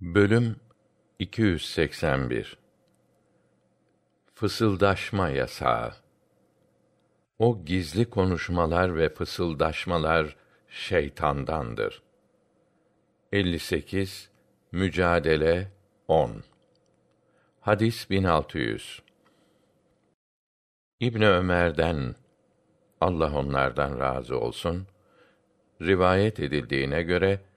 Bölüm 281 Fısıldaşma yasağı. O gizli konuşmalar ve fısıldaşmalar şeytandandır. 58 Mücadele 10 Hadis 1600 İbn Ömer'den Allah onlardan razı olsun rivayet edildiğine göre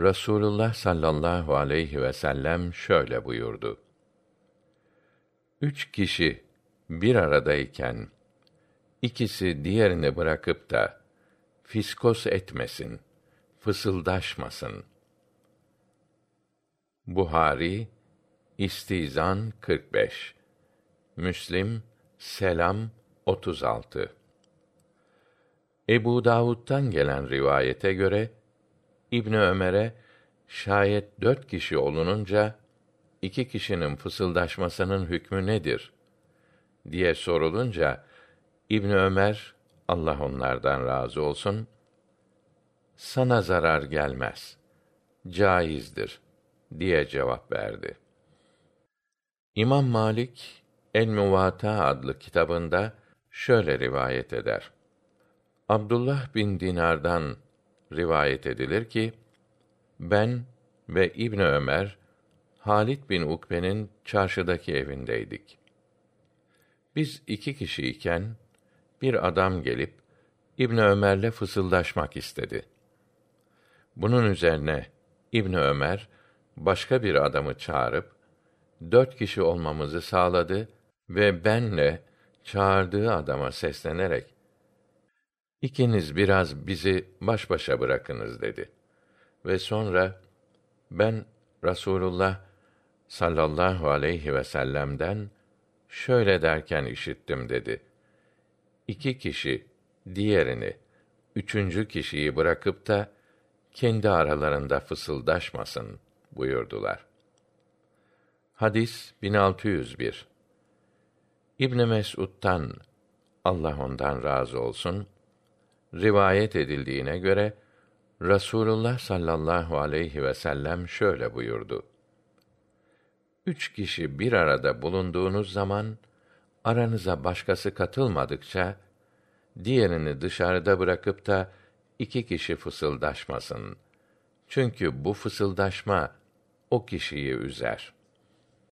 Rasulullah sallallahu aleyhi ve sellem şöyle buyurdu. Üç kişi bir aradayken ikisi diğerini bırakıp da fiskos etmesin, fısıldaşmasın. Buhari İstizan 45 Müslim Selam 36 Ebu Davud'dan gelen rivayete göre İbni Ömer'e şayet dört kişi olununca iki kişinin fısıldaşmasının hükmü nedir diye sorulunca İbni Ömer Allah onlardan razı olsun sana zarar gelmez caizdir diye cevap verdi. İmam Malik El Muvata adlı kitabında şöyle rivayet eder. Abdullah bin Dinar'dan rivayet edilir ki ben ve İbn Ömer Halit bin Ukbe'nin çarşıdaki evindeydik. Biz iki kişiyken bir adam gelip İbn Ömer'le fısıldaşmak istedi. Bunun üzerine İbn Ömer başka bir adamı çağırıp dört kişi olmamızı sağladı ve benle çağırdığı adama seslenerek İkiniz biraz bizi baş başa bırakınız dedi. Ve sonra ben Rasulullah sallallahu aleyhi ve sellem'den şöyle derken işittim dedi. İki kişi diğerini, üçüncü kişiyi bırakıp da kendi aralarında fısıldaşmasın buyurdular. Hadis 1601 İbn Mes'ud'dan Allah ondan razı olsun rivayet edildiğine göre Rasulullah sallallahu aleyhi ve sellem şöyle buyurdu. Üç kişi bir arada bulunduğunuz zaman, aranıza başkası katılmadıkça, diğerini dışarıda bırakıp da iki kişi fısıldaşmasın. Çünkü bu fısıldaşma o kişiyi üzer.''